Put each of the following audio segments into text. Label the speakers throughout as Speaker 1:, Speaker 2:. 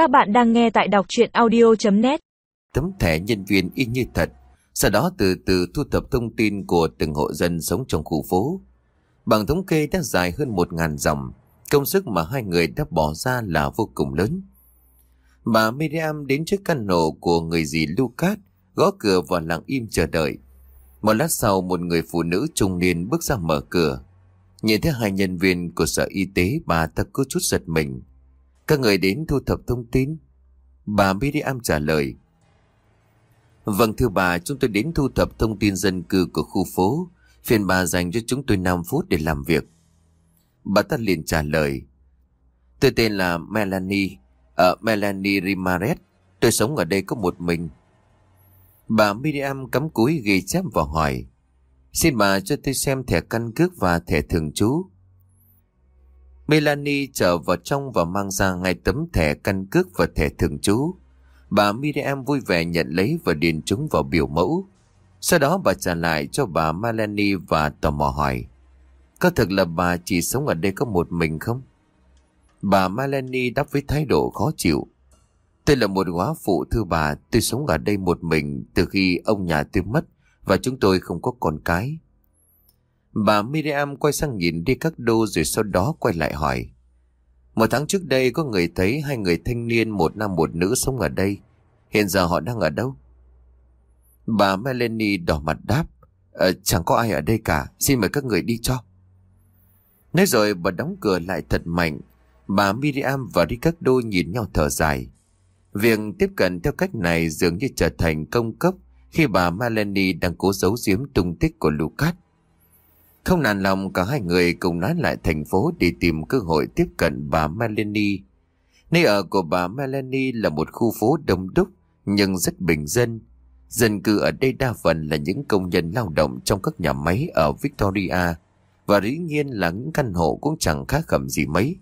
Speaker 1: Các bạn đang nghe tại đọc chuyện audio.net
Speaker 2: Tấm thẻ nhân viên y như thật, Sau đó từ từ thu thập thông tin của từng hộ dân sống trong khu phố. Bằng thống kê đã dài hơn một ngàn dòng, Công sức mà hai người đã bỏ ra là vô cùng lớn. Bà Miriam đến trước căn hộ của người dì Lucas, Gõ cửa và lặng im chờ đợi. Một lát sau, một người phụ nữ trung niên bước ra mở cửa. Nhìn thấy hai nhân viên của sở y tế, bà ta cứ chút giật mình. Các người đến thu thập thông tin. Bà Miriam trả lời Vâng thưa bà, chúng tôi đến thu thập thông tin dân cư của khu phố. Phiền bà dành cho chúng tôi 5 phút để làm việc. Bà ta liền trả lời, Tôi tên là Melanie Ở Melanie Rimaret. Tôi sống ở đây có một mình. Bà Miriam cắm cúi ghi chép và hỏi, Xin bà cho tôi xem thẻ căn cước và thẻ thường trú. Melanie trở vào trong và mang ra ngay tấm thẻ căn cước và thẻ thường trú. Bà Miriam vui vẻ nhận lấy và điền chúng vào biểu mẫu. Sau đó bà trả lại cho bà Melanie và tò mò hỏi, Có thật là bà chỉ sống ở đây có một mình không? Bà Melanie đáp với thái độ khó chịu, Tôi là một góa phụ thưa bà, Tôi sống ở đây một mình từ khi ông nhà tôi mất Và chúng tôi không có con cái. Bà Miriam quay sang nhìn đi các đô rồi sau đó quay lại hỏi. Một tháng trước đây có người thấy hai người thanh niên một nam một nữ sống ở đây. Hiện giờ họ đang ở đâu? Bà Melanie đỏ mặt đáp. Ờ, Chẳng có ai ở đây cả. Xin mời các người đi cho. Nói rồi bà đóng cửa lại thật mạnh. Bà Miriam và Ricardo nhìn nhau thở dài. Việc tiếp cận theo cách này dường như trở thành công cấp khi bà Melanie đang cố giấu giếm tung tích của Lucas. Không nản lòng, cả hai người cùng nói lại thành phố để tìm cơ hội tiếp cận bà Melanie. Nơi ở của bà Melanie là một khu phố đông đúc, nhưng rất bình dân. Dân cư ở đây đa phần là những công nhân lao động trong các nhà máy ở Victoria, và dĩ nhiên là những căn hộ cũng chẳng khác khẩm gì mấy.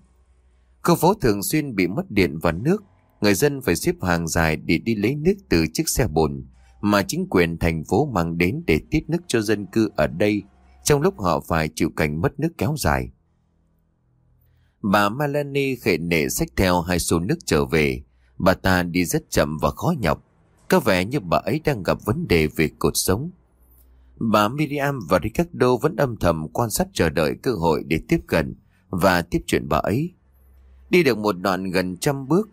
Speaker 2: Khu phố thường xuyên bị mất điện và nước, người dân phải xếp hàng dài để đi lấy nước từ chiếc xe bồn mà chính quyền thành phố mang đến để tiết nước cho dân cư ở đây trong lúc họ phải chịu cảnh mất nước kéo dài. Bà Melanie khệ nệ xách theo hai xô nước trở về. Bà ta đi rất chậm và khó nhọc. Có vẻ như bà ấy đang gặp vấn đề về cột sống. Bà Miriam và Ricardo vẫn âm thầm quan sát chờ đợi cơ hội để tiếp cận và tiếp chuyện bà ấy. Đi được một đoạn gần trăm bước,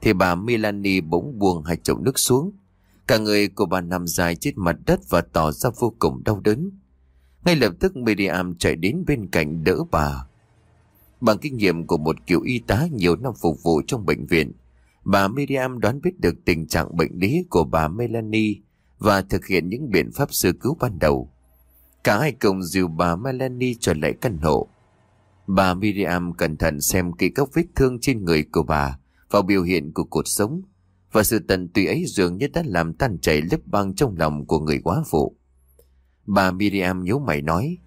Speaker 2: thì bà Milani bỗng buông hai chậu nước xuống. Cả người của bà nằm dài trên mặt đất và tỏ ra vô cùng đau đớn. Ngay lập tức Miriam chạy đến bên cạnh đỡ bà. Bằng kinh nghiệm của một kiểu y tá nhiều năm phục vụ trong bệnh viện, bà Miriam đoán biết được tình trạng bệnh lý của bà Melanie và thực hiện những biện pháp sơ cứu ban đầu. Cả hai cùng dìu bà Melanie trở lại căn hộ. Bà Miriam cẩn thận xem kỹ các vết thương trên người của bà và biểu hiện của cuộc sống và sự tận tụy ấy dường như đã làm tan chảy lớp băng trong lòng của người quá phụ. Bà Miriam nhớ mày nói,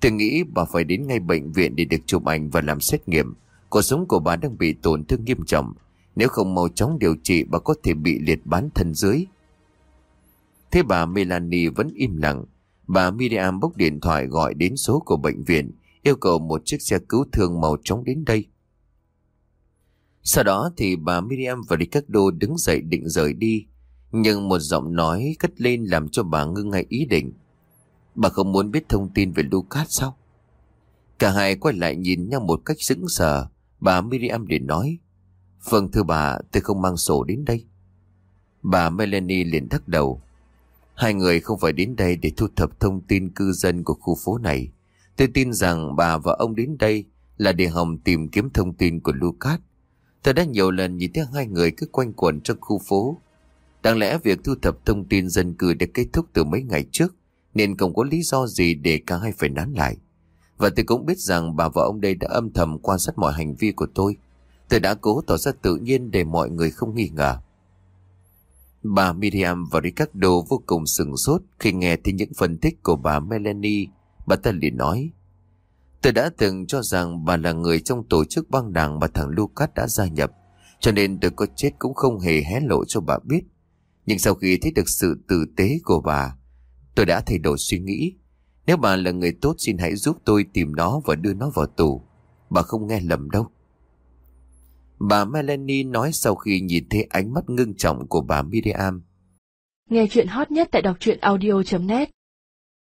Speaker 2: Tôi nghĩ bà phải đến ngay bệnh viện để được chụp ảnh và làm xét nghiệm. Cuộc sống của bà đang bị tổn thương nghiêm trọng. Nếu không mau chóng điều trị, bà có thể bị liệt bán thân dưới. Thế bà Melanie vẫn im lặng. Bà Miriam bốc điện thoại gọi đến số của bệnh viện, yêu cầu một chiếc xe cứu thương màu trắng đến đây. Sau đó thì bà Miriam và Ricardo đứng dậy định rời đi. Nhưng một giọng nói cất lên làm cho bà ngưng ngay ý định. Bà không muốn biết thông tin về Lucas sao? Cả hai quay lại nhìn nhau một cách sững sờ. Bà Miriam liền nói. Vâng thưa bà, tôi không mang sổ đến đây. Bà Melanie liền thắc đầu. Hai người không phải đến đây để thu thập thông tin cư dân của khu phố này. Tôi tin rằng bà và ông đến đây là để Hồng tìm kiếm thông tin của Lucas. Tôi đã nhiều lần nhìn thấy hai người cứ quanh quẩn trong khu phố. Đáng lẽ việc thu thập thông tin dân cư đã kết thúc từ mấy ngày trước, nên không có lý do gì để cả hai phải nán lại. Và tôi cũng biết rằng bà và ông đây đã âm thầm quan sát mọi hành vi của tôi. Tôi đã cố tỏ ra tự nhiên để mọi người không nghi ngờ. Bà Miriam và Ricardo vô cùng sừng sốt khi nghe thấy những phân tích của bà Melanie. Bà ta liền nói, Tôi đã từng cho rằng bà là người trong tổ chức băng đảng mà thằng Lucas đã gia nhập, cho nên tôi có chết cũng không hề hé lộ cho bà biết. Nhưng sau khi thấy được sự tử tế của bà, tôi đã thay đổi suy nghĩ. Nếu bà là người tốt, xin hãy giúp tôi tìm nó và đưa nó vào tù. Bà không nghe lầm đâu. Bà Melanie nói sau khi nhìn thấy ánh mắt ngưng trọng của bà Miriam.
Speaker 3: Nghe chuyện hot nhất tại đọc truyện audio.net